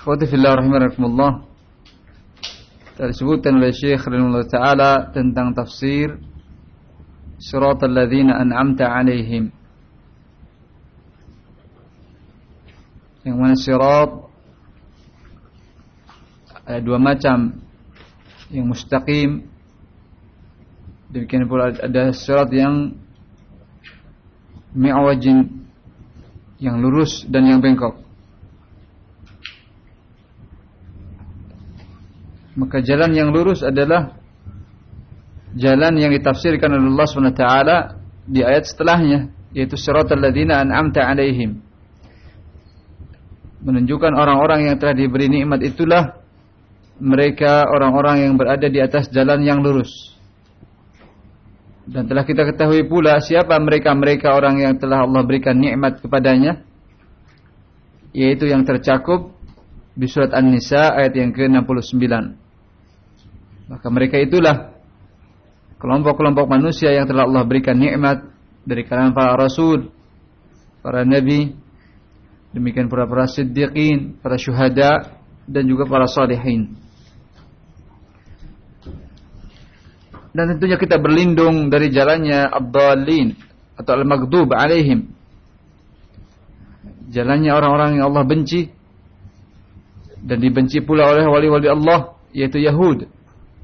Fillah rahimakumullah. Tersebutkan oleh Syekh Rahimahullah Ta'ala tentang tafsir Surat Al-Ladhina An'amta Alaihim. Yang mana surat ada dua macam yang mustaqim demikian pula ada surat yang mi'wajin yang lurus dan yang bengkok maka jalan yang lurus adalah jalan yang ditafsirkan oleh Allah SWT di ayat setelahnya yaitu siratal ladzina an'amta alaihim. Menunjukkan orang-orang yang telah diberi nikmat itulah mereka orang-orang yang berada di atas jalan yang lurus. Dan telah kita ketahui pula siapa mereka-mereka orang yang telah Allah berikan nikmat kepadanya yaitu yang tercakup di surat An-Nisa ayat yang ke-69 maka mereka itulah kelompok-kelompok manusia yang telah Allah berikan nikmat dari kalangan para rasul, para nabi, demikian pula para siddiqin, para syuhada dan juga para salihin. Dan tentunya kita berlindung dari jalannya abdallin atau al-maghdub alaihim. Jalannya orang-orang yang Allah benci dan dibenci pula oleh wali-wali Allah yaitu Yahud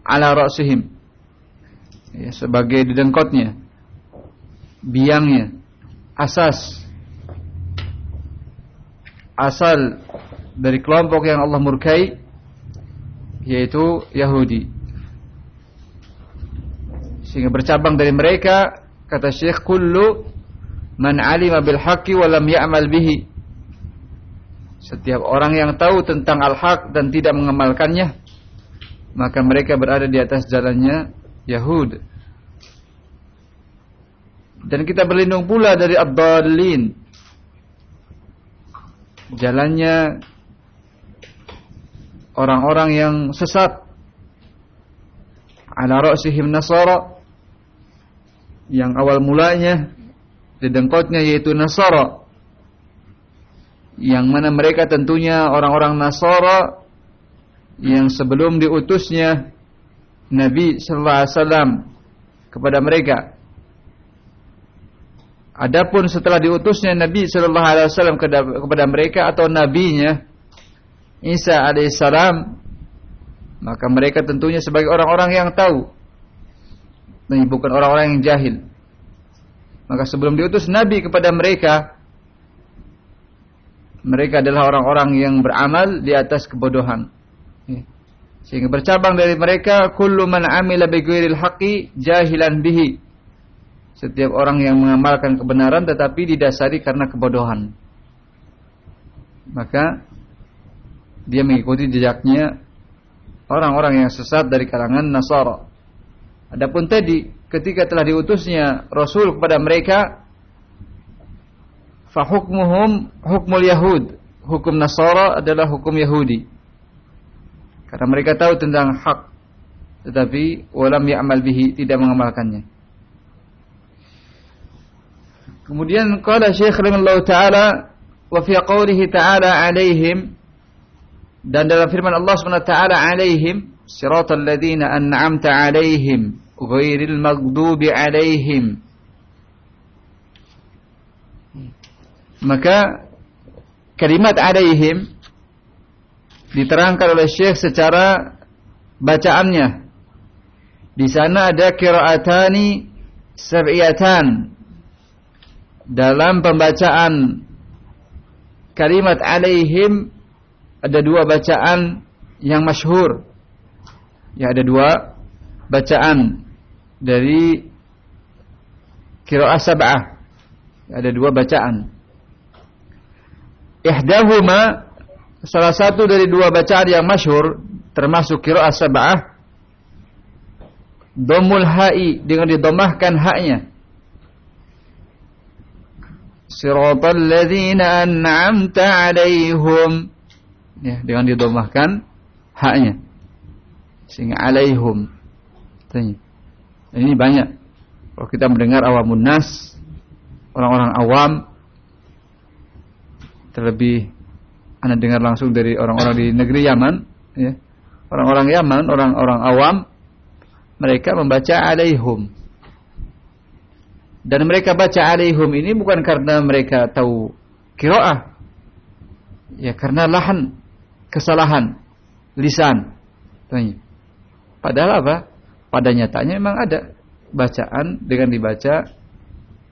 ala ra'sihim. Ya, sebagai didengkotnya biangnya asas asal dari kelompok yang Allah murkai yaitu Yahudi. Sehingga bercabang dari mereka kata Syekh kullu man alima bil haqqi wa lam ya'mal bihi setiap orang yang tahu tentang al-haq dan tidak mengamalkannya maka mereka berada di atas jalannya Yahud. Dan kita berlindung pula dari ad-dallin. Jalannya orang-orang yang sesat. Ala ra'sihim nasara yang awal mulanya di dengkotnya yaitu Nasara yang mana mereka tentunya orang-orang Nasara yang sebelum diutusnya Nabi sallallahu alaihi wasallam kepada mereka. Adapun setelah diutusnya Nabi sallallahu alaihi wasallam kepada mereka atau nabinya Isa alaihissalam maka mereka tentunya sebagai orang-orang yang tahu dan bukan orang-orang yang jahil. Maka sebelum diutus Nabi kepada mereka mereka adalah orang-orang yang beramal di atas kebodohan. Sehingga bercabang dari mereka kullu man amila bi ghairil haqqi jahilan bihi. Setiap orang yang mengamalkan kebenaran tetapi didasari karena kebodohan. Maka dia mengikuti jejaknya orang-orang yang sesat dari kalangan Nasara. Adapun tadi ketika telah diutusnya Rasul kepada mereka fa hukmuhum hukmul yahud. Hukum Nasara adalah hukum Yahudi. Karena mereka tahu tentang hak tetapi walam ya'mal bihi tidak mengamalkannya. Kemudian qala Syekh rahimahullah taala wa fi qawlihi ta'ala alaihim dan dalam firman Allah Subhanahu wa taala alaihim siratal ladzina an'amta alaihim ghairil maghdubi alaihim maka kalimat alaihim diterangkan oleh Syekh secara bacaannya. Di sana ada qiraatani sab'iyatan. Dalam pembacaan kalimat alaihim ada dua bacaan yang masyhur. Ya ada dua bacaan dari qiraat sab'ah. Ada dua bacaan. Ihdahuma salah satu dari dua bacaan yang masyhur termasuk qiraah sab'ah domul ha'i dengan didomahkan haknya. Siratal ladzina an'amta 'alaihim. Ya dengan didomahkan haknya. Sehingga 'alaihim ini banyak. Kalau kita mendengar awamun nas orang-orang awam terlebih anda dengar langsung dari orang-orang di negeri Yaman ya. Orang-orang Yaman orang-orang awam mereka membaca alaihum. Dan mereka baca alaihum ini bukan karena mereka tahu kiroah ya karena lahan kesalahan lisan. Padahal apa? Pada nyatanya memang ada bacaan dengan dibaca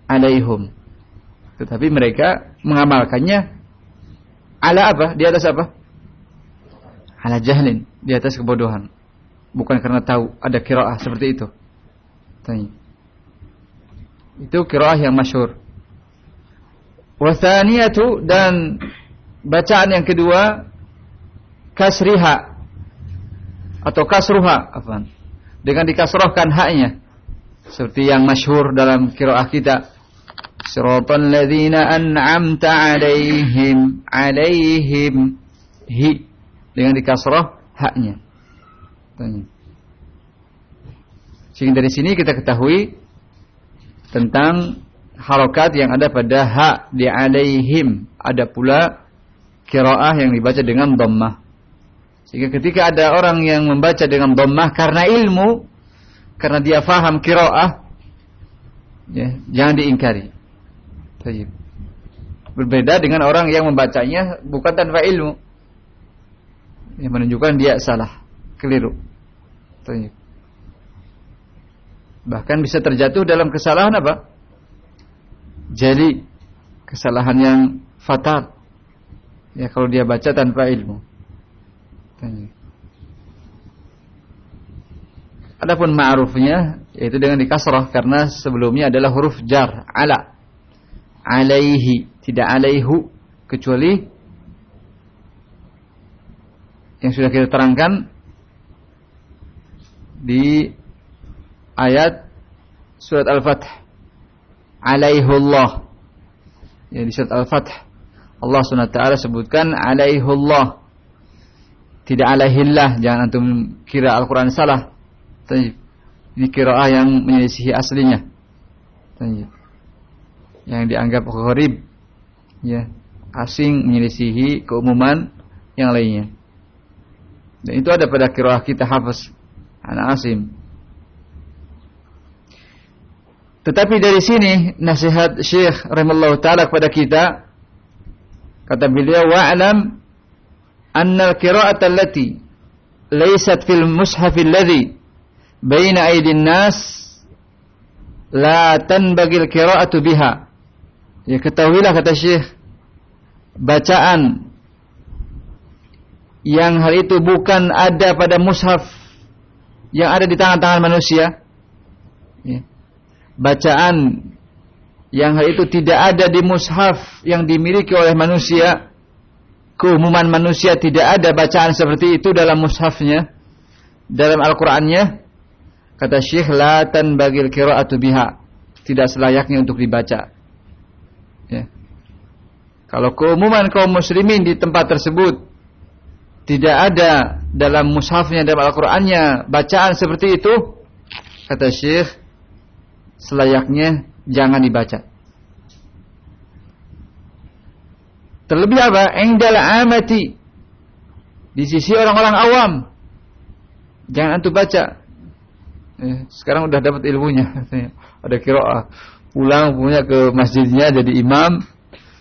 alaihum. Tetapi mereka mengamalkannya ala apa? Di atas apa? Ala jahlin, di atas kebodohan. Bukan karena tahu ada kiraah seperti itu. Tanya. Itu kiraah yang masyhur. Wathaniyatu dan bacaan yang kedua kasriha atau kasruha apa? Dengan dikasrohkan haknya seperti yang masyhur dalam qiraah kita Siratal ladzina an'amta 'alaihim 'alaihim hi dengan dikasrah haknya. Sehingga dari sini kita ketahui tentang harokat yang ada pada hak di alaihim. Ada pula kiraah yang dibaca dengan dhammah. Sehingga ketika ada orang yang membaca dengan dhammah karena ilmu, karena dia faham kiroah, ya, jangan diingkari. Berbeda dengan orang yang membacanya bukan tanpa ilmu. Yang menunjukkan dia salah, keliru. Bahkan bisa terjatuh dalam kesalahan apa? Jadi kesalahan yang fatal. Ya kalau dia baca tanpa ilmu. Adapun ma'rufnya yaitu dengan dikasrah karena sebelumnya adalah huruf jar ala alaihi tidak alaihu kecuali yang sudah kita terangkan di ayat surat Al-Fath. Alaihullah. Ya di surat Al-Fath. Allah taala sebutkan alaihullah. Tidak alaihillah jangan antum kira Al-Qur'an salah. Ini kiraah yang menyelisihi aslinya. Yang dianggap gharib. Ya, asing menyelisihi keumuman yang lainnya. Dan itu ada pada kiraah kita hafaz anak asim. Tetapi dari sini nasihat Syekh rahimallahu taala kepada kita kata beliau wa'lam anna al-qira'ata allati laysat fil mushaf alladhi baina aidin nas la tanbagil qira'atu biha. Ya ketahuilah kata Syekh bacaan yang hal itu bukan ada pada mushaf yang ada di tangan-tangan manusia. Ya. Bacaan yang hal itu tidak ada di mushaf yang dimiliki oleh manusia. Keumuman manusia tidak ada bacaan seperti itu dalam mushafnya, dalam Al-Qur'annya. Kata Syekh la tanbagil qira'atu biha. Tidak selayaknya untuk dibaca. Ya. Kalau keumuman kaum muslimin di tempat tersebut tidak ada dalam mushafnya dalam Al-Qur'annya bacaan seperti itu, kata Syekh selayaknya jangan dibaca. Terlebih apa? Engdal amati. Di sisi orang-orang awam. Jangan antum baca. Ya, sekarang udah dapat ilmunya. Ada kiroah. Pulang punya ke masjidnya jadi imam.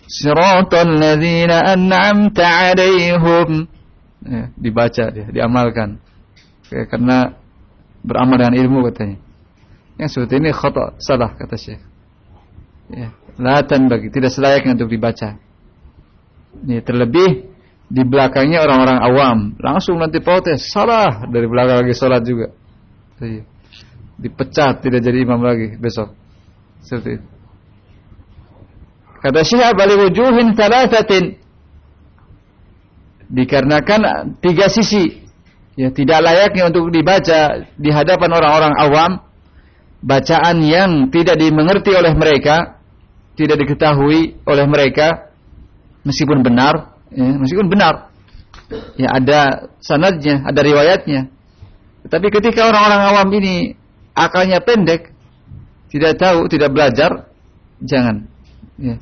Siratal ladzina an'amta 'alaihim. Ya, dibaca dia, diamalkan. Ya, karena beramal dengan ilmu katanya. Yang seperti ini khata, salah kata Syekh. Ya, latan bagi tidak selayaknya untuk dibaca. Ya, terlebih di belakangnya orang-orang awam langsung nanti protes salah dari belakang lagi sholat juga. Iya dipecat tidak jadi imam lagi besok. Seperti itu. Kata Syekh bali wujuhin thalathatin Dikarenakan tiga sisi. Ya, tidak layaknya untuk dibaca di hadapan orang-orang awam bacaan yang tidak dimengerti oleh mereka, tidak diketahui oleh mereka meskipun benar, ya, meskipun benar. Ya ada sanadnya, ada riwayatnya. Tapi ketika orang-orang awam ini akalnya pendek, tidak tahu, tidak belajar, jangan. Ya.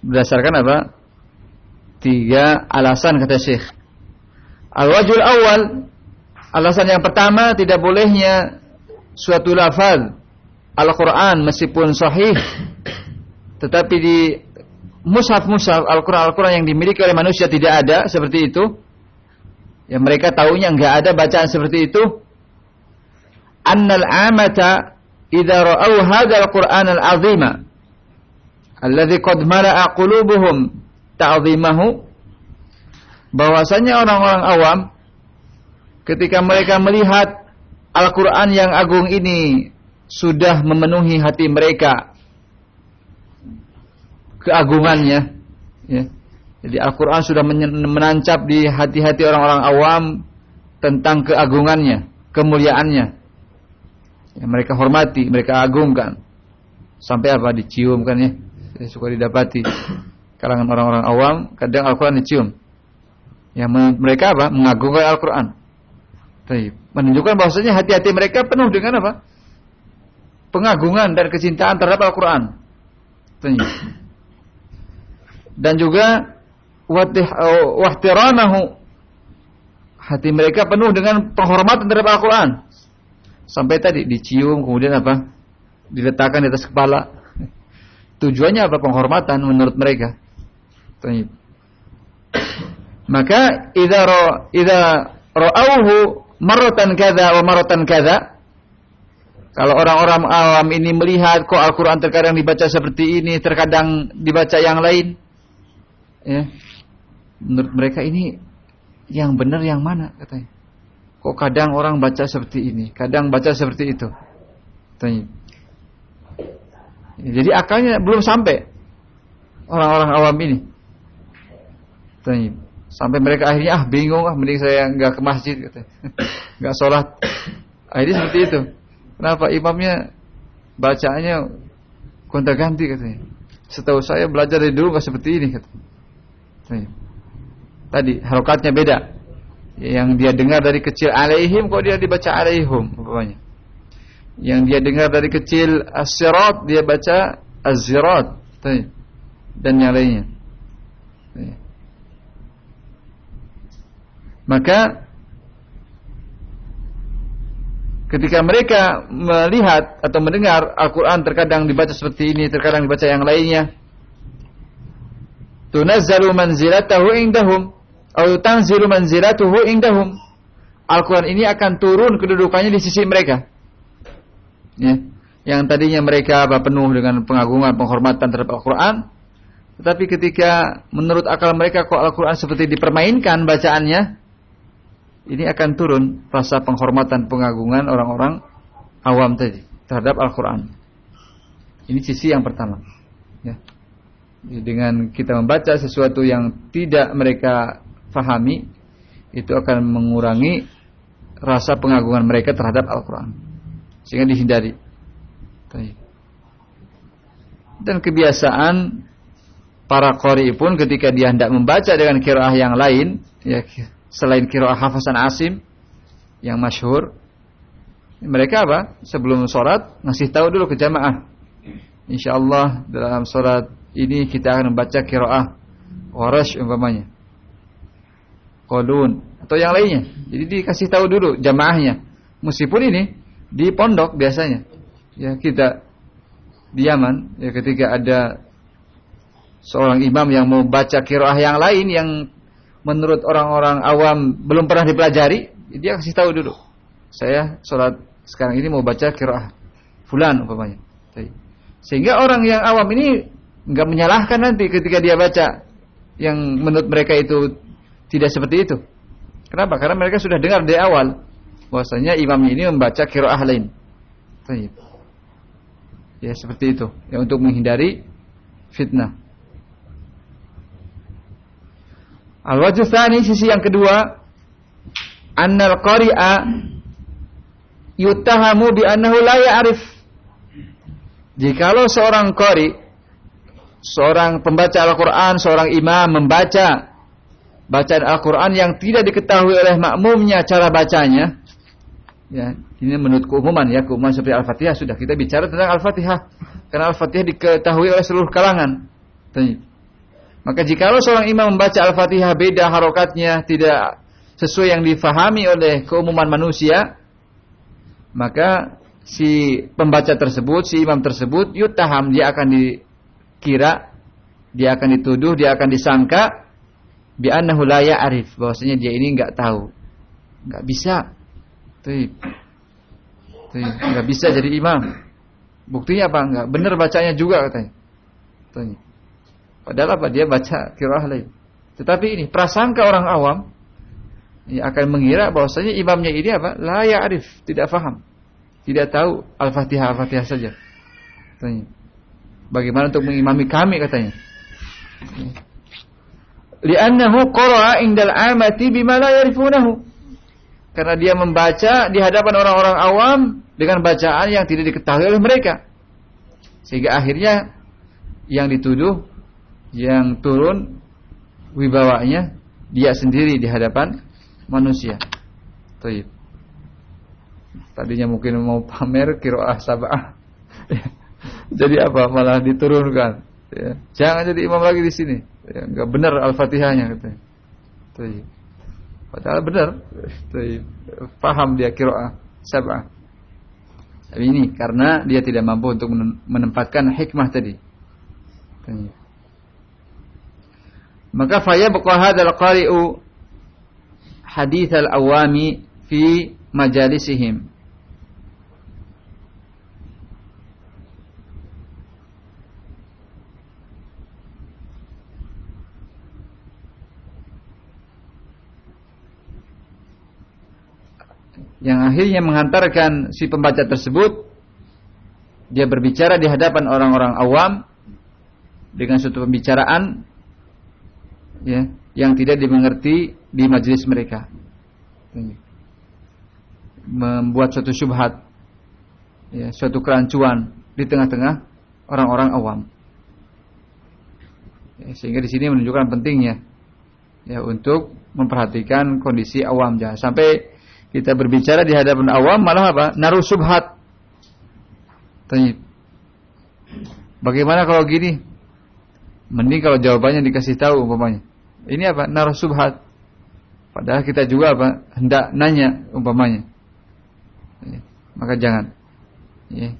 Berdasarkan apa? Tiga alasan kata Syekh. Al-wajul awal Alasan yang pertama tidak bolehnya suatu lafaz Al-Quran meskipun sahih tetapi di mushaf-mushaf Al-Quran Al-Quran yang dimiliki oleh manusia tidak ada seperti itu yang mereka tahunya enggak ada bacaan seperti itu annal amata idza ra'aw hadzal Qur'an al-'azima alladhi qad mala'a qulubuhum ta'zimahu bahwasanya orang-orang awam ketika mereka melihat Al-Quran yang agung ini sudah memenuhi hati mereka keagungannya ya. jadi Al-Quran sudah menancap di hati-hati orang-orang awam tentang keagungannya kemuliaannya ya, mereka hormati mereka agungkan. Sampai apa? Dicium kan ya. Suka didapati. Kalangan orang-orang awam kadang Al-Quran dicium. Yang mereka apa? Mengagungkan Al-Quran. Menunjukkan bahwasanya hati-hati mereka penuh dengan apa? Pengagungan dan kecintaan terhadap Al-Quran. Dan juga wahtiranahu hati mereka penuh dengan penghormatan terhadap Al-Quran. Sampai tadi dicium kemudian apa? Diletakkan di atas kepala. Tujuannya apa? Penghormatan menurut mereka. Maka idza idza ra'auhu maratan kada wa maratan kada. Kalau orang-orang awam ini melihat kok Al-Quran terkadang dibaca seperti ini, terkadang dibaca yang lain. Ya. Menurut mereka ini yang benar yang mana katanya. Kok kadang orang baca seperti ini, kadang baca seperti itu. Jadi akalnya belum sampai orang-orang awam ini. Sampai mereka akhirnya ah bingung ah mending saya nggak ke masjid nggak sholat. Akhirnya seperti itu. Kenapa imamnya bacaannya kontak ganti katanya. Setahu saya belajar dari dulu nggak seperti ini katanya. Tadi harokatnya beda. Yang dia dengar dari kecil alaihim kok dia dibaca alaihum umpamanya. Yang dia dengar dari kecil as dia baca az-zirat dan yang lainnya. Maka ketika mereka melihat atau mendengar Al-Quran terkadang dibaca seperti ini, terkadang dibaca yang lainnya, tunazzalu manzilatahu indahum manzilatuhu indahum. Al-Quran ini akan turun kedudukannya di sisi mereka. Ya. Yang tadinya mereka apa, penuh dengan pengagungan, penghormatan terhadap Al-Quran. Tetapi ketika menurut akal mereka kok Al-Quran seperti dipermainkan bacaannya, ini akan turun rasa penghormatan pengagungan orang-orang awam tadi terhadap Al-Quran. Ini sisi yang pertama. Ya. Dengan kita membaca sesuatu yang tidak mereka fahami, itu akan mengurangi rasa pengagungan mereka terhadap Al-Quran. Sehingga dihindari. Dan kebiasaan para kori pun ketika dia hendak membaca dengan kiraah yang lain, ya selain kiroah hafasan asim yang masyhur mereka apa sebelum sholat ngasih tahu dulu ke jamaah insyaallah dalam sholat ini kita akan membaca kiroah warash umpamanya kolun atau yang lainnya jadi dikasih tahu dulu jamaahnya meskipun ini di pondok biasanya ya kita di Yaman ya ketika ada seorang imam yang mau baca kiroah yang lain yang menurut orang-orang awam belum pernah dipelajari, dia kasih tahu dulu. Saya sholat sekarang ini mau baca kiraah fulan umpamanya. Sehingga orang yang awam ini nggak menyalahkan nanti ketika dia baca yang menurut mereka itu tidak seperti itu. Kenapa? Karena mereka sudah dengar dari awal bahwasanya imam ini membaca kiraah lain. Ya seperti itu. Ya untuk menghindari fitnah. Al-wajh sisi yang kedua, annal qari'a yuttahamu bi annahu la ya'rif. Jikalau seorang qari, seorang pembaca Al-Qur'an, seorang imam membaca bacaan Al-Qur'an yang tidak diketahui oleh makmumnya cara bacanya, ya, ini menurut keumuman ya, keumuman seperti Al-Fatihah sudah kita bicara tentang Al-Fatihah. Karena Al-Fatihah diketahui oleh seluruh kalangan. Maka jikalau seorang imam membaca Al-Fatihah beda harokatnya, tidak sesuai yang difahami oleh keumuman manusia, maka si pembaca tersebut, si imam tersebut, yutaham, dia akan dikira, dia akan dituduh, dia akan disangka, bi'annahu la arif bahwasanya dia ini nggak tahu. nggak bisa. Tuh. Nggak bisa jadi imam. Buktinya apa? Enggak benar bacanya juga katanya. Tuh. Padahal apa? Dia baca kirah lain. Tetapi ini prasangka orang awam ya, akan mengira bahwasanya imamnya ini apa? La arif, tidak faham. Tidak tahu Al-Fatihah Al-Fatihah saja. Tanya. Bagaimana untuk mengimami kami katanya? Li'annahu qara'a indal amati bima la yarifunahu. Karena dia membaca di hadapan orang-orang awam dengan bacaan yang tidak diketahui oleh mereka. Sehingga akhirnya yang dituduh, yang turun wibawanya dia sendiri di hadapan manusia. Taib. Tadinya mungkin mau pamer kiroah sabah. jadi apa? Malah diturunkan. Ya. Jangan jadi imam lagi di sini. Ya, enggak benar al-fatihahnya katanya. Taib. Padahal benar. Paham dia kiroah sabah. Tapi ini karena dia tidak mampu untuk menempatkan hikmah tadi. Taib. Maka faya hadzal qari'u hadith al-awami fi majalisihim. Yang akhirnya menghantarkan si pembaca tersebut dia berbicara di hadapan orang-orang awam dengan suatu pembicaraan ya yang tidak dimengerti di majelis mereka. Membuat suatu syubhat ya, suatu kerancuan di tengah-tengah orang-orang awam. Ya, sehingga di sini menunjukkan pentingnya ya untuk memperhatikan kondisi awam jangan sampai kita berbicara di hadapan awam malah apa? Naruh subhat. Tanya. Bagaimana kalau gini? Mending kalau jawabannya dikasih tahu umpamanya. Ini apa? Naruh subhat. Padahal kita juga apa? Hendak nanya umpamanya. Ya, maka jangan. Ya.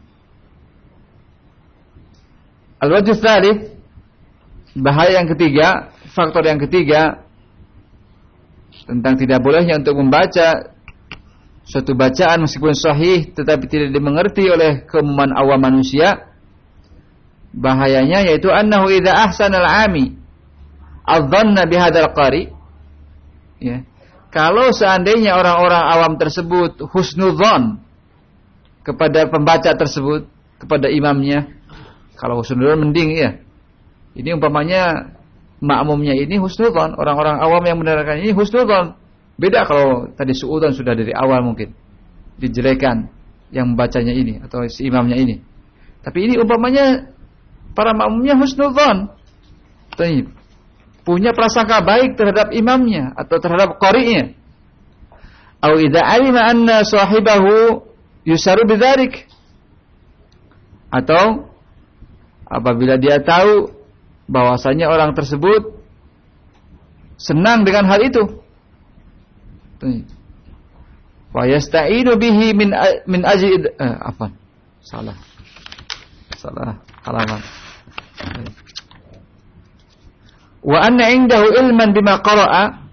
Al-wajh bahaya yang ketiga, faktor yang ketiga tentang tidak bolehnya untuk membaca suatu bacaan meskipun sahih tetapi tidak dimengerti oleh keumuman awam manusia bahayanya yaitu annahu idza ahsana al-ami adzanna bihadzal qari. Ya. Kalau seandainya orang-orang awam tersebut husnudzon kepada pembaca tersebut kepada imamnya kalau husnudzon mending ya. Ini umpamanya makmumnya ini husnudzon orang-orang awam yang mendengarkan ini husnudzon beda kalau tadi suudzon sudah dari awal mungkin dijelekan yang membacanya ini atau si imamnya ini tapi ini umpamanya para makmumnya husnudzon punya prasangka baik terhadap imamnya atau terhadap qari'nya. Atau idza alima anna sahibahu yusaru bidzalik. Atau apabila dia tahu bahwasanya orang tersebut senang dengan hal itu. Wa yasta'inu bihi min min ajli eh, apa? Salah. Salah halaman wa anna indahu ilman bima qara'a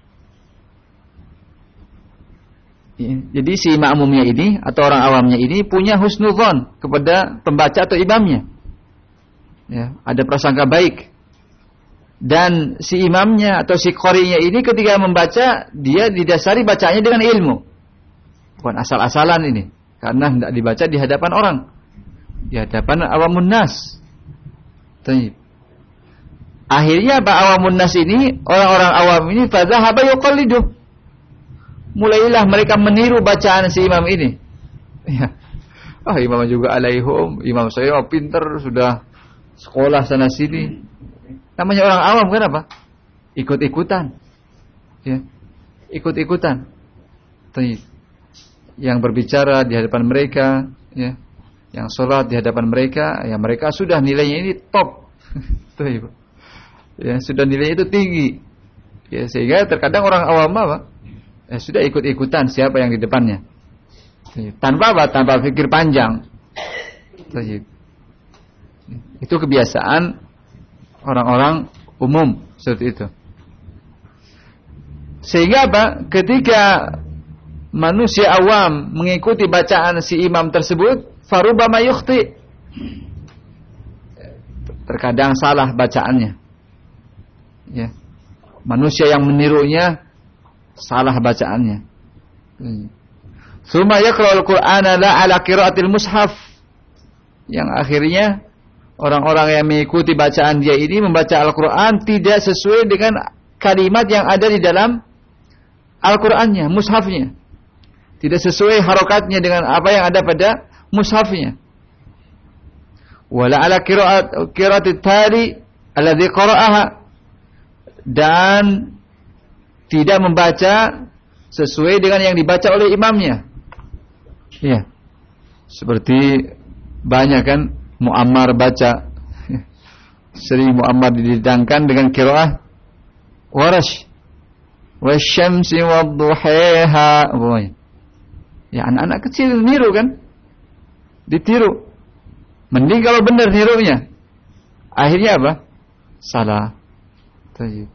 jadi si makmumnya ini atau orang awamnya ini punya husnudzon kepada pembaca atau imamnya. Ya, ada prasangka baik. Dan si imamnya atau si qorinya ini ketika membaca dia didasari bacanya dengan ilmu. Bukan asal-asalan ini. Karena tidak dibaca di hadapan orang. Di hadapan awamun nas. Akhirnya apa awamun nas ini, orang-orang awam ini fadzahaba yuqallidu. Mulailah mereka meniru bacaan si imam ini. Ya. Ah, imam juga alaihum, imam saya oh, pinter sudah sekolah sana sini. Namanya orang awam kan apa? Ikut-ikutan. Ya. Ikut-ikutan. Yang berbicara di hadapan mereka, ya. Yang sholat di hadapan mereka, ya mereka sudah nilainya ini top. Tuh, ya sudah nilai itu tinggi ya sehingga terkadang orang awam apa ya, sudah ikut-ikutan siapa yang di depannya ya, tanpa apa tanpa pikir panjang ya. itu kebiasaan orang-orang umum seperti itu sehingga apa ketika manusia awam mengikuti bacaan si imam tersebut farubama yukhti terkadang salah bacaannya ya. Manusia yang menirunya salah bacaannya. Suma yaqra'ul Qur'ana la ala qiraatil mushaf. Yang akhirnya orang-orang yang mengikuti bacaan dia ini membaca Al-Qur'an tidak sesuai dengan kalimat yang ada di dalam Al-Qur'annya, mushafnya. Tidak sesuai harokatnya dengan apa yang ada pada mushafnya. Wala ala tali alladhi qara'aha dan tidak membaca sesuai dengan yang dibaca oleh imamnya. Ya. Seperti banyak kan Muammar baca sering Muammar dididangkan dengan kiroah warash wasyamsi wadduhaiha Ya anak-anak kecil niru kan? Ditiru. Mending kalau benar nirunya. Akhirnya apa? Salah. Tayyib.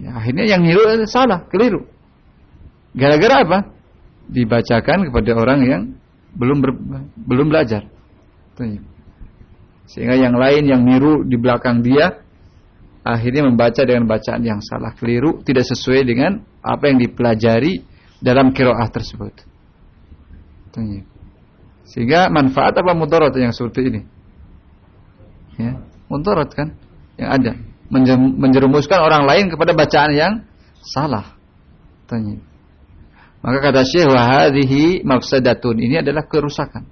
Ya, akhirnya yang niru salah, keliru. Gara-gara apa? Dibacakan kepada orang yang belum ber, belum belajar. Sehingga yang lain yang niru di belakang dia akhirnya membaca dengan bacaan yang salah, keliru, tidak sesuai dengan apa yang dipelajari dalam kiroah tersebut. Sehingga manfaat apa mudarat yang seperti ini? Ya, mudarat kan yang ada menjerumuskan orang lain kepada bacaan yang salah. Tanya. Maka kata Syekh wahadihi mafsadatun ini adalah kerusakan.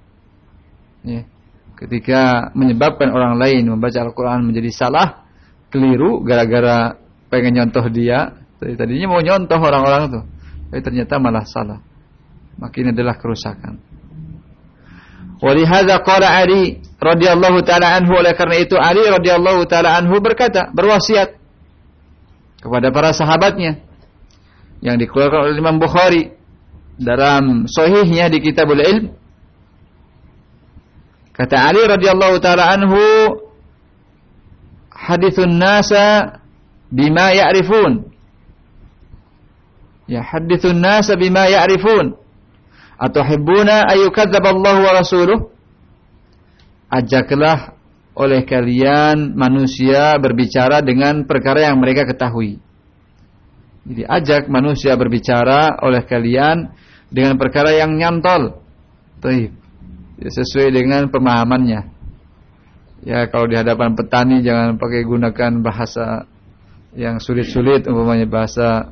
Ya. Ketika menyebabkan orang lain membaca Al-Quran menjadi salah, keliru gara-gara pengen nyontoh dia, tadinya mau nyontoh orang-orang itu, tapi ternyata malah salah. Maka ini adalah kerusakan. Walihada qala Ali radhiyallahu taala anhu oleh karena itu Ali radhiyallahu taala anhu berkata, berwasiat kepada para sahabatnya yang dikeluarkan oleh Imam Bukhari dalam sahihnya di Kitabul Ilm. Kata Ali radhiyallahu taala anhu, hadithun nasa bima ya'rifun. Ya hadithun nasa bima ya'rifun. Atuhibbuna ayyukadzaballahu wa rasuluh? Ajaklah oleh kalian manusia berbicara dengan perkara yang mereka ketahui. Jadi ajak manusia berbicara oleh kalian dengan perkara yang nyantol. Ya, sesuai dengan pemahamannya. Ya kalau di hadapan petani jangan pakai gunakan bahasa yang sulit-sulit umpamanya bahasa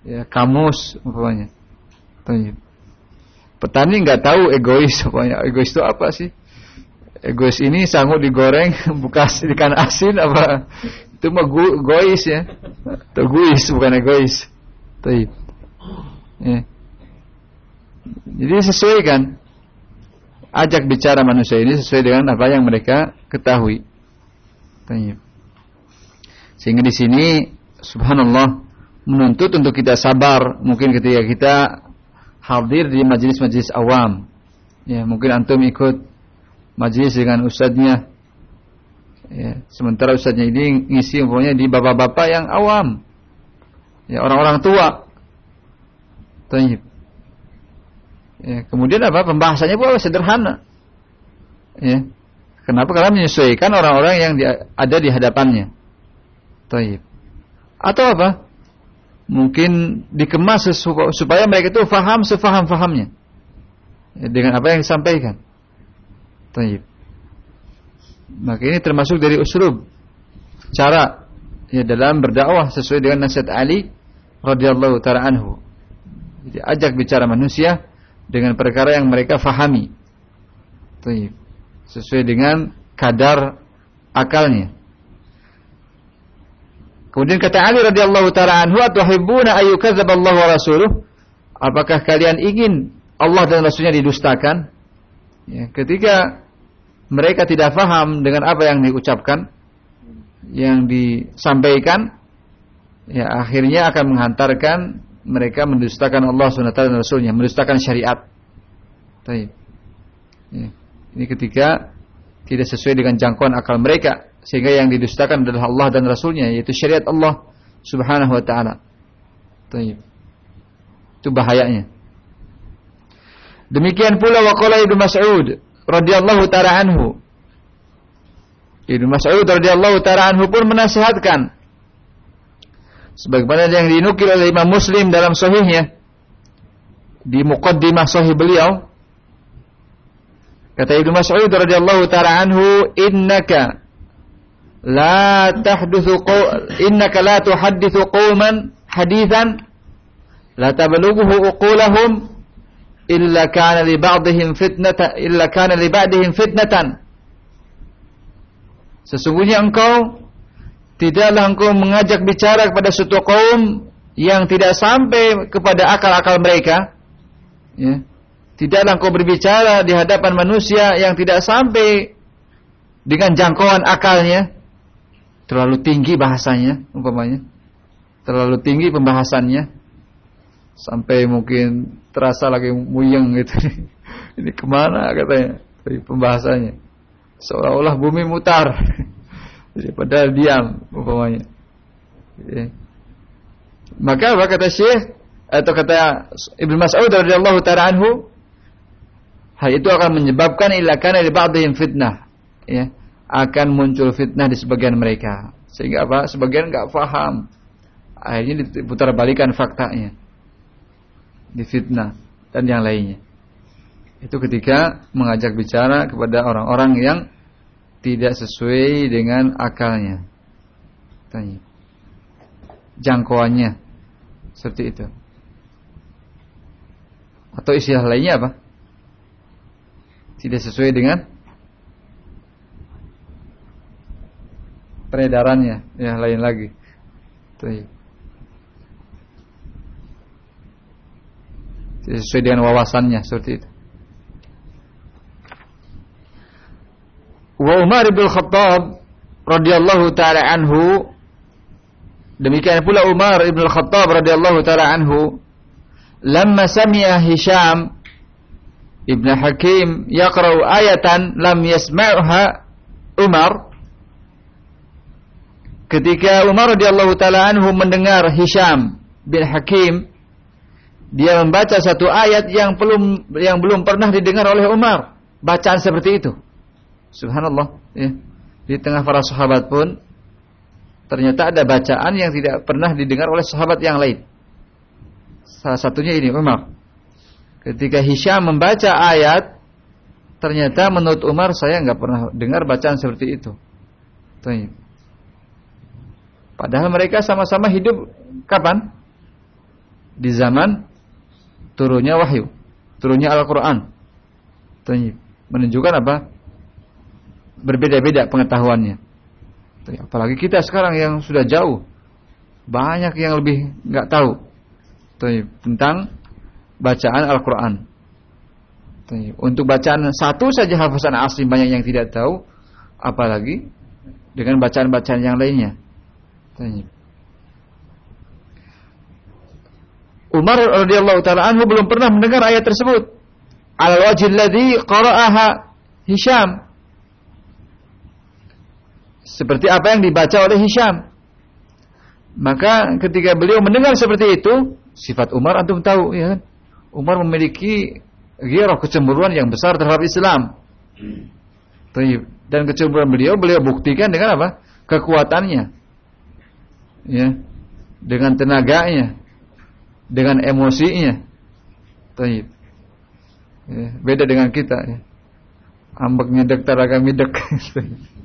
ya kamus umpamanya. Taib. Petani nggak tahu egois pokoknya egois itu apa sih? Egois ini sanggup digoreng bekas ikan asin apa? Itu mah gois ya. Itu guis bukan egois. Taib. Ya. Jadi sesuaikan ajak bicara manusia ini sesuai dengan apa yang mereka ketahui. Sehingga di sini subhanallah menuntut untuk kita sabar mungkin ketika kita hadir di majelis-majelis awam. Ya, mungkin antum ikut majelis dengan ustadznya. Ya, sementara ustadznya ini ngisi umpamanya di bapak-bapak yang awam. Ya, orang-orang tua. Ya, kemudian apa? Pembahasannya pun sederhana. Ya. Kenapa? Karena menyesuaikan orang-orang yang di, ada di hadapannya. Tayyib. Atau apa? mungkin dikemas supaya mereka itu faham sefaham-fahamnya dengan apa yang disampaikan. Taib. Maka ini termasuk dari uslub cara ya dalam berdakwah sesuai dengan nasihat Ali radhiyallahu taala anhu. Jadi ajak bicara manusia dengan perkara yang mereka fahami. Taib. Sesuai dengan kadar akalnya. Kemudian kata Ali radhiyallahu taala anhu, "Atuhibbuna ayyukadzdzab Allah wa rasuluh?" Apakah kalian ingin Allah dan Rasulnya didustakan? Ya, ketika mereka tidak faham dengan apa yang diucapkan, yang disampaikan, ya akhirnya akan menghantarkan mereka mendustakan Allah SWT dan Rasulnya, mendustakan syariat. Ya. Ini ketika tidak sesuai dengan jangkauan akal mereka, sehingga yang didustakan adalah Allah dan Rasulnya, yaitu syariat Allah Subhanahu Wa Taala. Itu bahayanya. Demikian pula waqala Ibnu Mas'ud radhiyallahu taala anhu. Ibnu Mas'ud radhiyallahu taala anhu pun menasihatkan sebagaimana yang dinukil oleh Imam Muslim dalam sahihnya di muqaddimah sahih beliau kata Ibnu Mas'ud radhiyallahu taala anhu innaka la tahduthu innaka la tuhaddithu qauman hadithan la tablughu uqulahum illa kana li ba'dihim fitnatan illa kana li ba'dihim fitnatan. Sesungguhnya engkau tidaklah engkau mengajak bicara kepada suatu kaum yang tidak sampai kepada akal-akal mereka. Ya. Tidaklah engkau berbicara di hadapan manusia yang tidak sampai dengan jangkauan akalnya. Terlalu tinggi bahasanya umpamanya. Terlalu tinggi pembahasannya. Sampai mungkin terasa lagi muyeng gitu. Ini ke mana katanya? Dari pembahasannya. Seolah-olah bumi mutar jadi padahal diam umpamanya ya. maka apa kata Syekh atau kata Ibnu Mas'ud radhiyallahu taala anhu hal itu akan menyebabkan ilakan dari fitnah ya akan muncul fitnah di sebagian mereka. Sehingga apa? Sebagian nggak faham. Akhirnya diputar balikan faktanya. Difitnah dan yang lainnya. Itu ketika mengajak bicara kepada orang-orang yang tidak sesuai dengan akalnya. Tanya. Jangkauannya. Seperti itu. Atau istilah lainnya apa? Tidak sesuai dengan peredarannya ya lain lagi Tuh. sesuai dengan wawasannya seperti itu wa Umar bin Khattab radhiyallahu taala anhu demikian pula Umar bin Khattab radhiyallahu taala anhu lamma sami'a Hisham ibn Hakim yaqra'u ayatan lam yasma'ha Umar ketika Umar radhiyallahu taala anhu mendengar Hisham bin Hakim dia membaca satu ayat yang belum yang belum pernah didengar oleh Umar. Bacaan seperti itu subhanallah ya di tengah para sahabat pun ternyata ada bacaan yang tidak pernah didengar oleh sahabat yang lain salah satunya ini Umar ketika Hisham membaca ayat ternyata menurut Umar saya nggak pernah dengar bacaan seperti itu Tuh. Padahal mereka sama-sama hidup kapan? Di zaman turunnya wahyu, turunnya Al-Quran. Menunjukkan apa? Berbeda-beda pengetahuannya. Apalagi kita sekarang yang sudah jauh, banyak yang lebih nggak tahu tentang bacaan Al-Quran. Untuk bacaan satu saja hafasan asli banyak yang tidak tahu, apalagi dengan bacaan-bacaan yang lainnya. Umar radhiyallahu taala anhu belum pernah mendengar ayat tersebut. Al wajh alladhi qara'aha Hisham. Seperti apa yang dibaca oleh Hisham. Maka ketika beliau mendengar seperti itu, sifat Umar antum tahu ya kan? Umar memiliki ghirah kecemburuan yang besar terhadap Islam. Dan kecemburuan beliau beliau buktikan dengan apa? Kekuatannya ya dengan tenaganya dengan emosinya. Ya, beda dengan kita ya. Ambek nyedek taraga midek.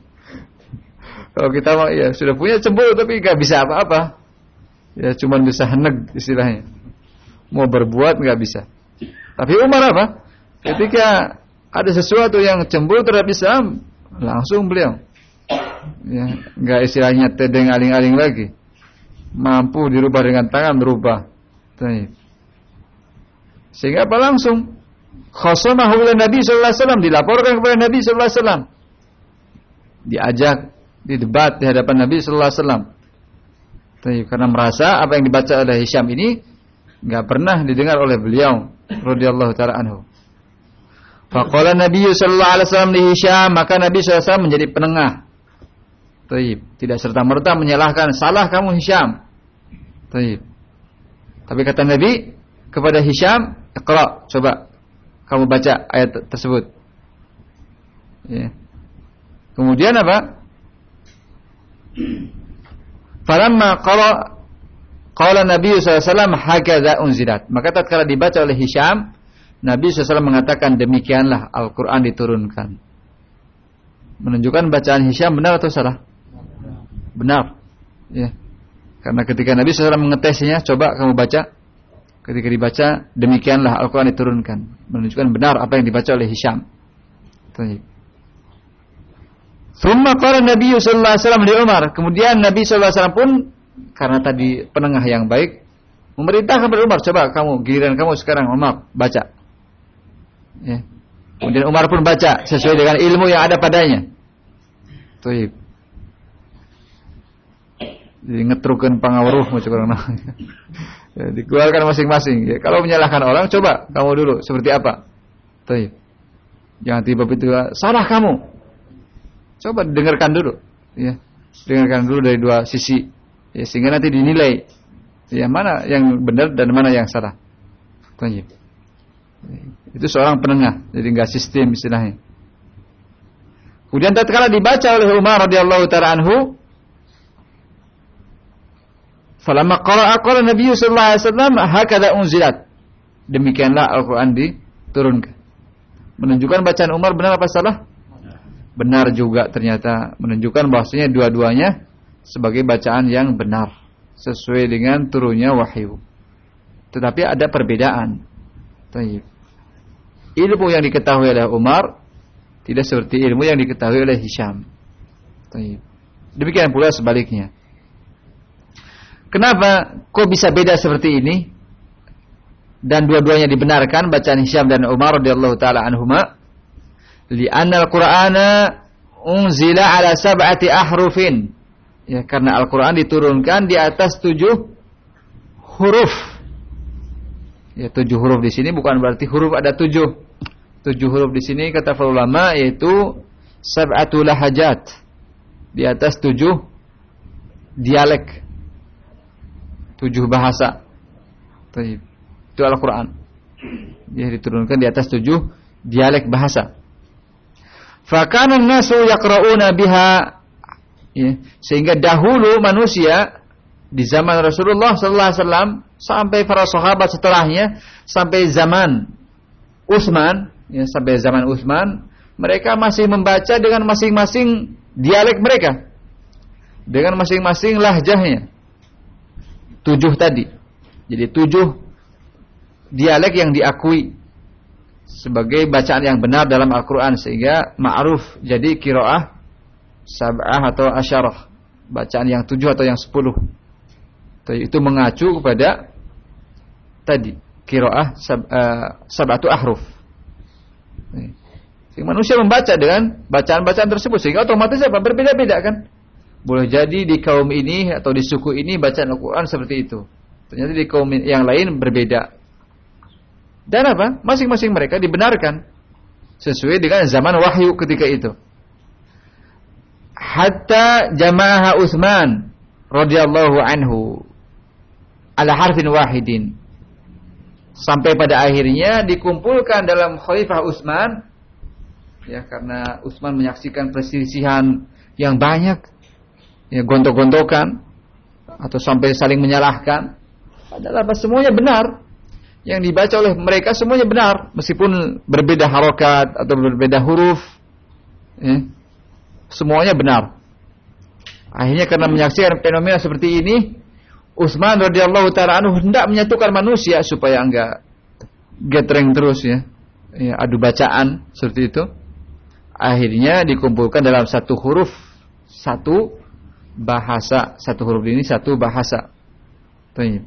Kalau kita mau ya sudah punya cemburu tapi nggak bisa apa-apa. Ya cuma bisa heneg istilahnya. Mau berbuat nggak bisa. Tapi Umar apa? Ketika ada sesuatu yang cemburu terhadap Islam, langsung beliau ya nggak istilahnya tedeng aling-aling lagi. Mampu dirubah dengan tangan berubah. Sehingga apa langsung khosamahu Nabi wasallam dilaporkan kepada Nabi wasallam. Diajak di debat di hadapan Nabi sallallahu alaihi wasallam. Karena merasa apa yang dibaca oleh Hisham ini nggak pernah didengar oleh beliau radhiyallahu taala anhu. Faqala Nabi sallallahu alaihi wasallam li Hisham, maka Nabi sallallahu alaihi wasallam menjadi penengah. Taib, tidak serta-merta menyalahkan salah kamu Hisham. Taib. Tapi kata Nabi kepada Hisham, "Iqra, coba kamu baca ayat tersebut." Ya. Kemudian apa? Falamma qara qala Nabi SAW hakadha unzilat. Maka tatkala dibaca oleh Hisham, Nabi SAW mengatakan demikianlah Al-Quran diturunkan. Menunjukkan bacaan Hisham benar atau salah? Benar. Ya. Karena ketika Nabi SAW mengetesnya, coba kamu baca. Ketika dibaca, demikianlah Al-Quran diturunkan. Menunjukkan benar apa yang dibaca oleh Hisham. Baik. Thumma qala Nabi sallallahu alaihi wasallam di Umar. Kemudian Nabi sallallahu alaihi wasallam pun karena tadi penengah yang baik memerintahkan kepada Umar, coba kamu giliran kamu sekarang Umar baca. Ya. Kemudian Umar pun baca sesuai dengan ilmu yang ada padanya. Tuh. Jadi ngetrukan pangawruh macam orang ya, dikeluarkan masing-masing. Ya, kalau menyalahkan orang, coba kamu dulu seperti apa. Tuh. Jangan tiba-tiba salah kamu. Coba dengarkan dulu, ya. Dengarkan dulu dari dua sisi, ya, sehingga nanti dinilai ya mana yang benar dan mana yang salah. Tanya. Itu seorang penengah, jadi enggak sistem istilahnya. Kemudian tatkala dibaca oleh Umar radhiyallahu taala anhu, falamma qara'a qala Nabi sallallahu alaihi wasallam hakada unzilat. Demikianlah Al-Qur'an diturunkan. Menunjukkan bacaan Umar benar apa salah? Benar juga ternyata menunjukkan bahwasanya dua-duanya sebagai bacaan yang benar sesuai dengan turunnya wahyu. Tetapi ada perbedaan. Ilmu yang diketahui oleh Umar tidak seperti ilmu yang diketahui oleh Hisham. Demikian pula sebaliknya. Kenapa kok bisa beda seperti ini? Dan dua-duanya dibenarkan bacaan Hisham dan Umar radhiyallahu taala anhuma li'anna al-Qur'ana unzila ala sab'ati ahrufin. Ya, karena Al-Qur'an diturunkan di atas tujuh huruf. Ya, tujuh huruf di sini bukan berarti huruf ada tujuh. Tujuh huruf di sini kata ulama yaitu sab'atu lahajat. Di atas tujuh dialek. Tujuh bahasa. Itu Al-Quran. Dia diturunkan di atas tujuh dialek bahasa. Fakana nasu yaqra'una biha. Ya, sehingga dahulu manusia di zaman Rasulullah sallallahu alaihi wasallam sampai para sahabat setelahnya sampai zaman Utsman ya, sampai zaman Utsman mereka masih membaca dengan masing-masing dialek mereka. Dengan masing-masing lahjahnya. Tujuh tadi. Jadi tujuh dialek yang diakui sebagai bacaan yang benar dalam Al-Quran sehingga ma'ruf jadi kiroah sab'ah atau asyarah. Bacaan yang tujuh atau yang sepuluh. Itu mengacu kepada tadi kiroah sab, uh, sab'atu ahruf. Sehingga manusia membaca dengan bacaan-bacaan tersebut sehingga otomatis apa? Berbeda-beda kan? Boleh jadi di kaum ini atau di suku ini bacaan Al-Quran seperti itu. Ternyata di kaum yang lain berbeda dan apa? Masing-masing mereka dibenarkan sesuai dengan zaman wahyu ketika itu. Hatta jamaah Utsman radhiyallahu anhu ala harfin wahidin. Sampai pada akhirnya dikumpulkan dalam Khalifah Utsman ya karena Utsman menyaksikan perselisihan yang banyak ya gontok-gontokan atau sampai saling menyalahkan padahal apa semuanya benar yang dibaca oleh mereka semuanya benar meskipun berbeda harokat atau berbeda huruf ya, semuanya benar Akhirnya karena menyaksikan fenomena seperti ini, Utsman radhiyallahu taala anhu hendak menyatukan manusia supaya enggak getreng terus ya. ya adu bacaan seperti itu. Akhirnya dikumpulkan dalam satu huruf, satu bahasa, satu huruf ini satu bahasa. Tuh.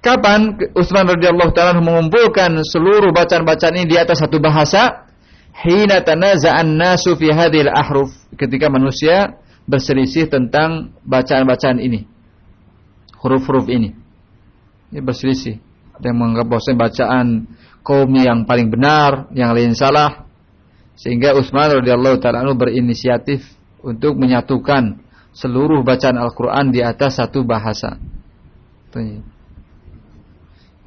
Kapan Utsman radhiyallahu taala mengumpulkan seluruh bacaan-bacaan ini di atas satu bahasa? hina tanaza'an nasu fi hadhil ahruf. Ketika manusia berselisih tentang bacaan-bacaan ini. Huruf-huruf ini. Ini berselisih. Ada yang menganggap bahwa bacaan kaum yang paling benar yang lain salah. Sehingga Utsman radhiyallahu taala berinisiatif untuk menyatukan seluruh bacaan Al-Qur'an di atas satu bahasa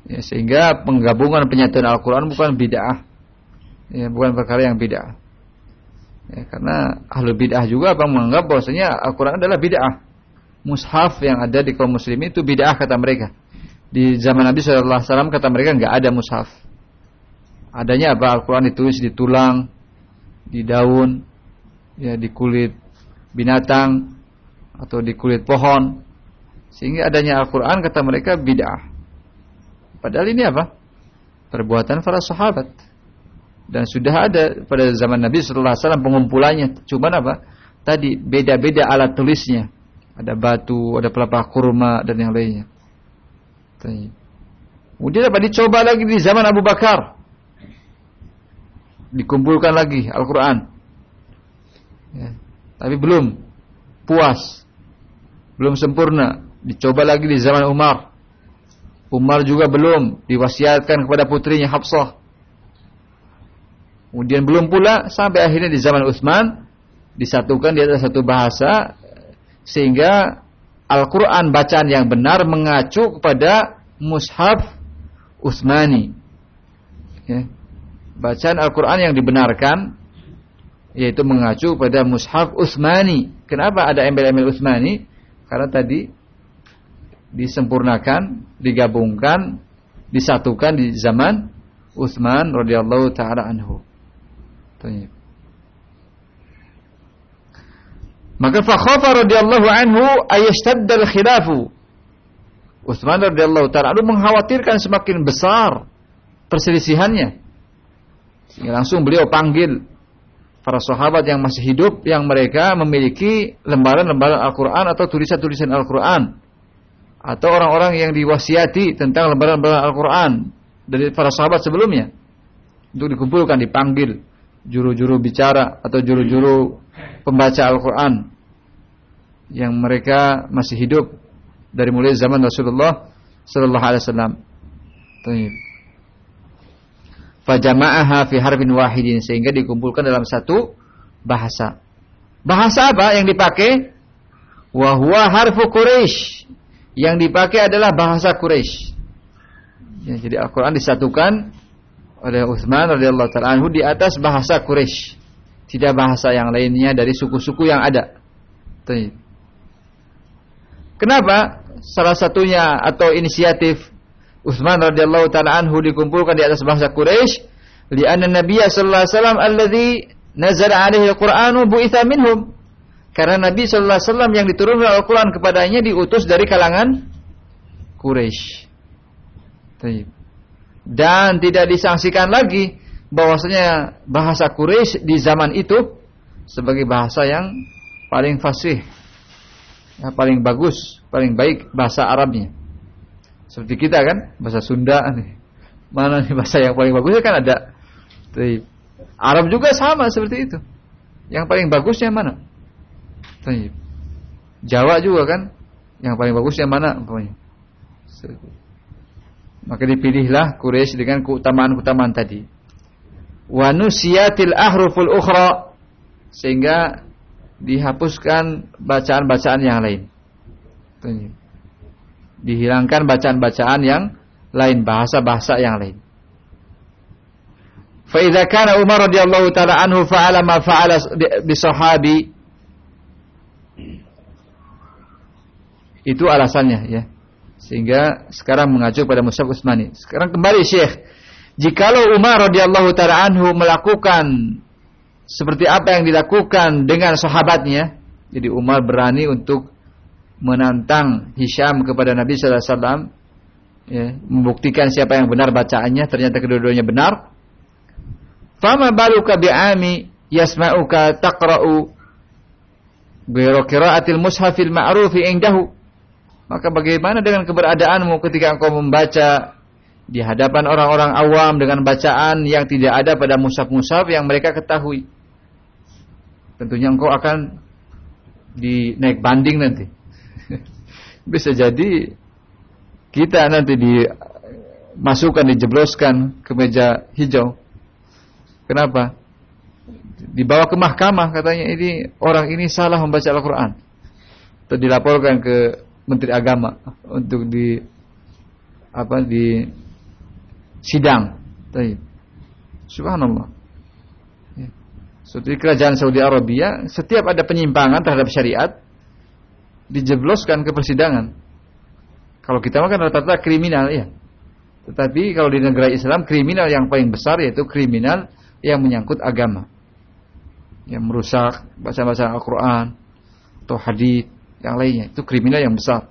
ya, sehingga penggabungan penyatuan Al-Qur'an bukan bid'ah ya, bukan perkara yang bid'ah. Ya, karena ahlu bid'ah juga apa menganggap bahwasanya Al-Quran adalah bid'ah. Mushaf yang ada di kaum muslimin itu bid'ah kata mereka. Di zaman Nabi SAW kata mereka nggak ada mushaf. Adanya apa? Al-Quran ditulis di tulang, di daun, ya di kulit binatang atau di kulit pohon. Sehingga adanya Al-Quran kata mereka bid'ah. Padahal ini apa? Perbuatan para sahabat dan sudah ada pada zaman Nabi Sallallahu Alaihi Wasallam pengumpulannya. Cuma apa? Tadi beda-beda alat tulisnya. Ada batu, ada pelepah kurma dan yang lainnya. Kemudian apa? Dicoba lagi di zaman Abu Bakar. Dikumpulkan lagi Al-Quran. Ya. Tapi belum puas. Belum sempurna. Dicoba lagi di zaman Umar. Umar juga belum diwasiatkan kepada putrinya Hafsah Kemudian belum pula sampai akhirnya di zaman Utsman disatukan di atas satu bahasa sehingga Al-Qur'an bacaan yang benar mengacu kepada mushaf Utsmani. Ya. Bacaan Al-Qur'an yang dibenarkan yaitu mengacu pada mushaf Utsmani. Kenapa ada embel-embel Utsmani? Karena tadi disempurnakan, digabungkan, disatukan di zaman Utsman radhiyallahu taala anhu. Maka fakhafa radhiyallahu anhu ayashtaddal khilafu. Utsman radhiyallahu taala mengkhawatirkan semakin besar perselisihannya. Sehingga langsung beliau panggil para sahabat yang masih hidup yang mereka memiliki lembaran-lembaran Al-Qur'an atau tulisan-tulisan Al-Qur'an atau orang-orang yang diwasiati tentang lembaran-lembaran Al-Qur'an dari para sahabat sebelumnya untuk dikumpulkan dipanggil juru-juru bicara atau juru-juru pembaca Al-Quran yang mereka masih hidup dari mulai zaman Rasulullah Sallallahu Alaihi Wasallam. Fajama'aha fi harbin wahidin sehingga dikumpulkan dalam satu bahasa. Bahasa apa yang dipakai? Wahwa harfu Quraisy. Yang dipakai adalah bahasa Quraisy. Ya, jadi Al-Quran disatukan oleh Utsman radhiyallahu taala anhu di atas bahasa Quraisy. Tidak bahasa yang lainnya dari suku-suku yang ada. Kenapa? Salah satunya atau inisiatif Utsman radhiyallahu taala anhu dikumpulkan di atas bahasa Quraisy li'anna Nabi sallallahu alaihi wasallam alladhi nazala alaihi al-Qur'anu bu'itha minhum. Karena Nabi sallallahu alaihi wasallam yang diturunkan Al-Qur'an kepadanya diutus dari kalangan Quraisy. Dan tidak disangsikan lagi bahwasanya bahasa Quraisy di zaman itu sebagai bahasa yang paling fasih, ya, paling bagus, paling baik bahasa Arabnya. Seperti kita kan, bahasa Sunda nih. Mana nih bahasa yang paling bagus kan ada. Arab juga sama seperti itu. Yang paling bagusnya mana? Tapi, Jawa juga kan, yang paling bagusnya mana? Pokoknya. Maka dipilihlah Quraisy dengan keutamaan-keutamaan tadi. Wa nusiyatil ahruful ukhra sehingga dihapuskan bacaan-bacaan yang lain. Dihilangkan bacaan-bacaan yang lain, bahasa-bahasa yang lain. Fa idza kana Umar radhiyallahu taala anhu fa'ala ma fa'ala bi sahabi itu alasannya ya. Sehingga sekarang mengacu pada Mushaf Utsmani. Sekarang kembali Syekh. Jikalau Umar radhiyallahu taala anhu melakukan seperti apa yang dilakukan dengan sahabatnya. Jadi Umar berani untuk menantang Hisham kepada Nabi sallallahu alaihi wasallam ya, membuktikan siapa yang benar bacaannya, ternyata kedua-duanya benar. Fama baluka bi'ami yasma'uka taqra'u ghairu qira'atil mushafil ma'rufi indahu. Maka bagaimana dengan keberadaanmu ketika engkau membaca di hadapan orang-orang awam dengan bacaan yang tidak ada pada mushaf-mushaf yang mereka ketahui? Tentunya engkau akan dinaik banding nanti. Bisa jadi kita nanti dimasukkan, dijebloskan ke meja hijau. Kenapa? Dibawa ke mahkamah katanya ini orang ini salah membaca Al-Quran. Atau dilaporkan ke Menteri Agama untuk di apa di sidang. Subhanallah. Seperti kerajaan Saudi Arabia, setiap ada penyimpangan terhadap syariat, dijebloskan ke persidangan. Kalau kita makan rata-rata kriminal ya. Tetapi kalau di negara Islam kriminal yang paling besar yaitu kriminal yang menyangkut agama. Yang merusak baca-baca Al-Quran atau hadis yang lainnya. Itu kriminal yang besar.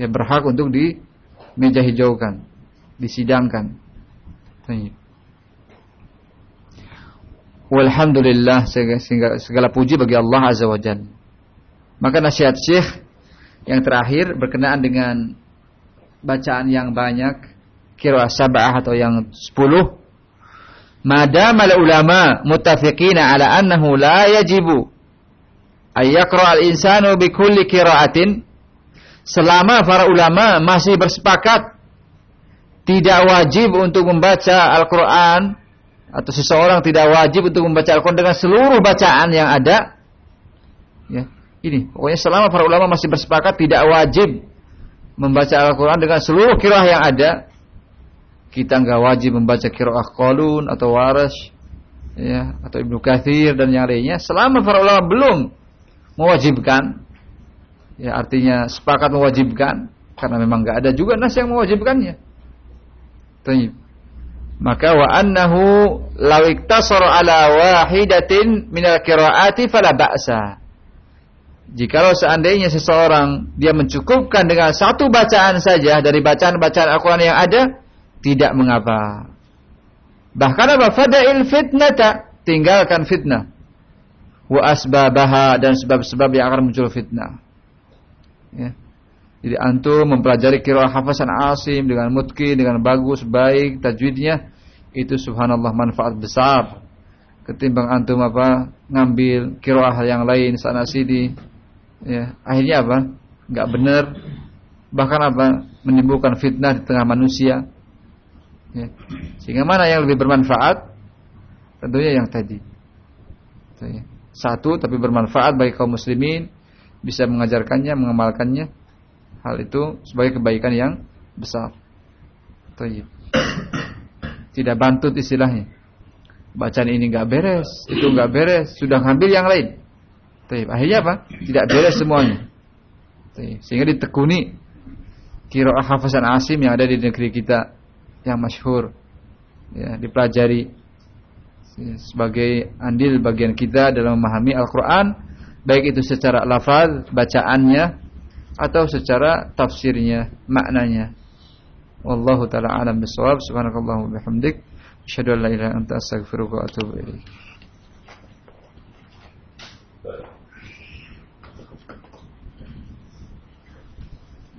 Yang berhak untuk di meja hijaukan, disidangkan. Walhamdulillah segala puji bagi Allah Azza wa Jalla. Maka nasihat Syekh yang terakhir berkenaan dengan bacaan yang banyak kira sab'ah atau yang sepuluh madama ulama muttafiqina ala annahu la yajibu ay yaqra al-insanu bi kulli qira'atin selama para ulama masih bersepakat tidak wajib untuk membaca Al-Qur'an atau seseorang tidak wajib untuk membaca Al-Quran dengan seluruh bacaan yang ada. Ya, ini pokoknya selama para ulama masih bersepakat tidak wajib membaca Al-Quran dengan seluruh kirah yang ada. Kita nggak wajib membaca kirah Qalun atau Warash, ya, atau Ibnu Kathir dan yang lainnya. Selama para ulama belum mewajibkan, ya artinya sepakat mewajibkan, karena memang nggak ada juga nas yang mewajibkannya. Tayyib. Maka wa annahu law iktasara ala wahidatin minal qiraati fala ba'sa. Jikalau seandainya seseorang dia mencukupkan dengan satu bacaan saja dari bacaan-bacaan Al-Quran yang ada, tidak mengapa. Bahkan apa? Fada'il fitnata. Tinggalkan fitnah. Wa asbabaha dan sebab-sebab yang akan muncul fitnah. Ya. Jadi antum mempelajari kira hafasan asim dengan mutki dengan bagus, baik tajwidnya itu subhanallah manfaat besar. Ketimbang antum apa ngambil kiraah yang lain sana sini ya. Akhirnya apa? Nggak benar. Bahkan apa? Menimbulkan fitnah di tengah manusia. Ya. sehingga mana yang lebih bermanfaat? Tentunya yang tadi satu tapi bermanfaat bagi kaum muslimin bisa mengajarkannya mengamalkannya hal itu sebagai kebaikan yang besar. Tidak bantut istilahnya. Bacaan ini nggak beres, itu nggak beres, sudah ngambil yang lain. Tayyib. Akhirnya apa? Tidak beres semuanya. Sehingga ditekuni kira hafazan asim yang ada di negeri kita yang masyhur ya dipelajari sebagai andil bagian kita dalam memahami Al-Qur'an baik itu secara lafaz bacaannya atau secara tafsirnya, maknanya. Wallahu taala alam bisawab. Subhanakallahumma bihamdik, asyhadu an la ilaha illa anta astaghfiruka wa atubu ilaik.